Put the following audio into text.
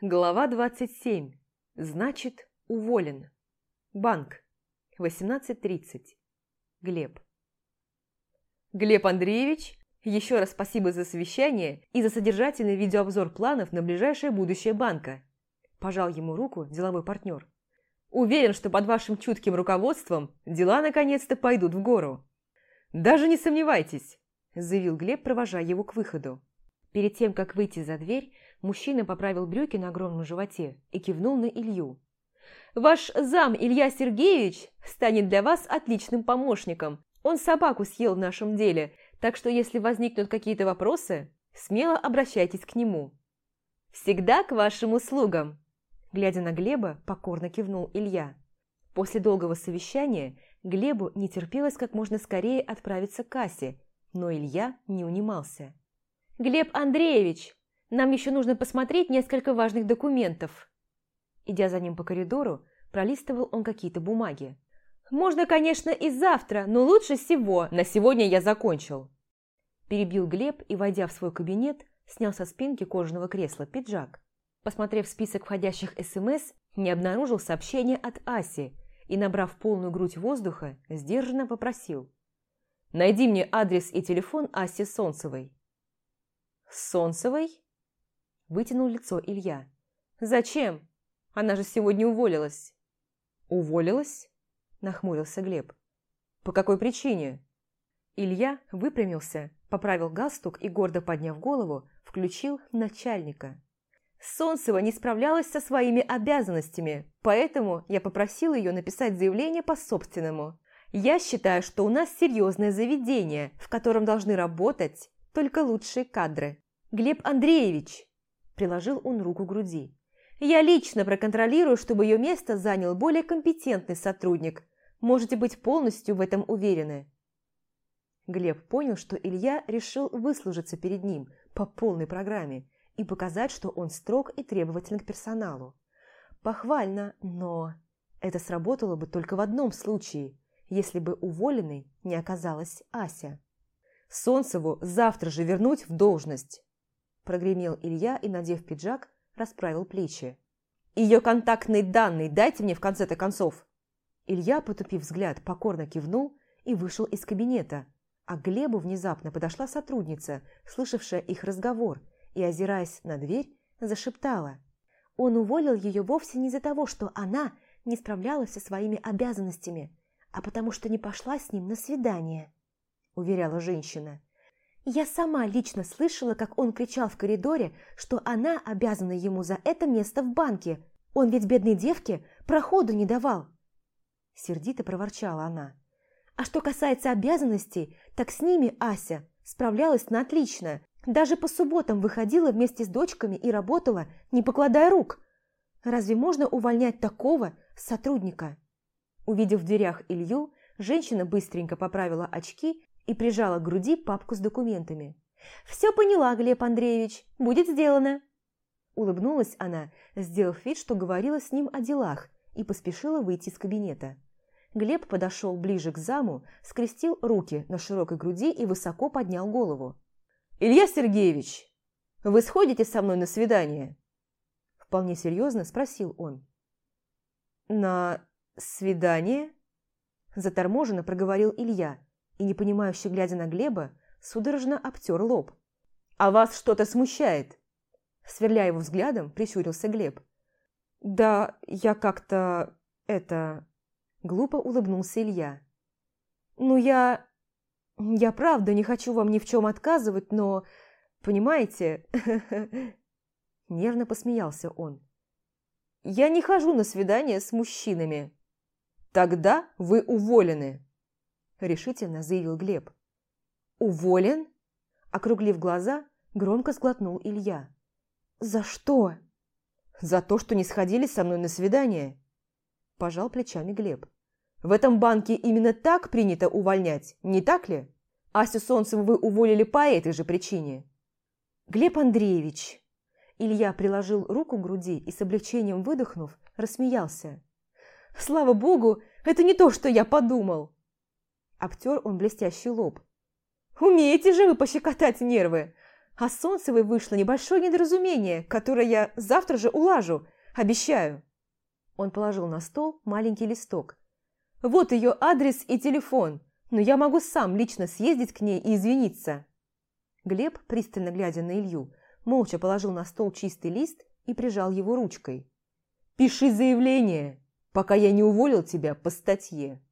Глава 27. Значит, уволен. Банк. 18.30. Глеб. Глеб Андреевич, еще раз спасибо за совещание и за содержательный видеообзор планов на ближайшее будущее банка. Пожал ему руку деловой партнер. Уверен, что под вашим чутким руководством дела наконец-то пойдут в гору. Даже не сомневайтесь, заявил Глеб, провожая его к выходу. Перед тем, как выйти за дверь, мужчина поправил брюки на огромном животе и кивнул на Илью. «Ваш зам Илья Сергеевич станет для вас отличным помощником. Он собаку съел в нашем деле, так что если возникнут какие-то вопросы, смело обращайтесь к нему». «Всегда к вашим услугам!» Глядя на Глеба, покорно кивнул Илья. После долгого совещания Глебу не терпелось как можно скорее отправиться к кассе, но Илья не унимался. «Глеб Андреевич, нам еще нужно посмотреть несколько важных документов». Идя за ним по коридору, пролистывал он какие-то бумаги. «Можно, конечно, и завтра, но лучше всего. На сегодня я закончил». Перебил Глеб и, войдя в свой кабинет, снял со спинки кожаного кресла пиджак. Посмотрев список входящих СМС, не обнаружил сообщения от Аси и, набрав полную грудь воздуха, сдержанно попросил. «Найди мне адрес и телефон Аси Солнцевой». «Солнцевой?» Вытянул лицо Илья. «Зачем? Она же сегодня уволилась». «Уволилась?» Нахмурился Глеб. «По какой причине?» Илья выпрямился, поправил галстук и, гордо подняв голову, включил начальника. Солнцева не справлялась со своими обязанностями, поэтому я попросил ее написать заявление по-собственному. Я считаю, что у нас серьезное заведение, в котором должны работать только лучшие кадры. Глеб Андреевич, приложил он руку к груди, я лично проконтролирую, чтобы ее место занял более компетентный сотрудник. Можете быть полностью в этом уверены. Глеб понял, что Илья решил выслужиться перед ним по полной программе и показать, что он строг и требователен к персоналу. Похвально, но это сработало бы только в одном случае, если бы уволенной не оказалась Ася. Солнцеву завтра же вернуть в должность!» Прогремел Илья и, надев пиджак, расправил плечи. «Ее контактные данные дайте мне в конце-то концов!» Илья, потупив взгляд, покорно кивнул и вышел из кабинета, а к Глебу внезапно подошла сотрудница, слышавшая их разговор, и, озираясь на дверь, зашептала. Он уволил ее вовсе не из-за того, что она не справлялась со своими обязанностями, а потому что не пошла с ним на свидание. – уверяла женщина. «Я сама лично слышала, как он кричал в коридоре, что она обязана ему за это место в банке. Он ведь бедной девке проходу не давал». Сердито проворчала она. «А что касается обязанностей, так с ними Ася справлялась на отлично. Даже по субботам выходила вместе с дочками и работала, не покладая рук. Разве можно увольнять такого сотрудника?» Увидев в дверях Илью, женщина быстренько поправила очки и прижала к груди папку с документами. «Все поняла, Глеб Андреевич, будет сделано!» Улыбнулась она, сделав вид, что говорила с ним о делах, и поспешила выйти из кабинета. Глеб подошел ближе к заму, скрестил руки на широкой груди и высоко поднял голову. «Илья Сергеевич, вы сходите со мной на свидание?» Вполне серьезно спросил он. «На свидание?» Заторможенно проговорил Илья, и, непонимающе глядя на Глеба, судорожно обтер лоб. «А вас что-то смущает?» Сверляя его взглядом, прищурился Глеб. «Да, я как-то... это...» Глупо улыбнулся Илья. «Ну, я... я правда не хочу вам ни в чем отказывать, но... Понимаете...» Нервно посмеялся он. «Я не хожу на свидания с мужчинами». «Тогда вы уволены», – решительно заявил Глеб. «Уволен?» Округлив глаза, громко сглотнул Илья. «За что?» «За то, что не сходили со мной на свидание», – пожал плечами Глеб. «В этом банке именно так принято увольнять, не так ли? Асю Солнцеву вы уволили по этой же причине». «Глеб Андреевич!» Илья приложил руку к груди и с облегчением выдохнув, рассмеялся. «Слава богу, это не то, что я подумал!» Обтер он блестящий лоб. «Умеете же вы пощекотать нервы! А Солнцевой вышло небольшое недоразумение, которое я завтра же улажу, обещаю. Он положил на стол маленький листок. Вот ее адрес и телефон, но я могу сам лично съездить к ней и извиниться. Глеб, пристально глядя на Илью, молча положил на стол чистый лист и прижал его ручкой. «Пиши заявление, пока я не уволил тебя по статье».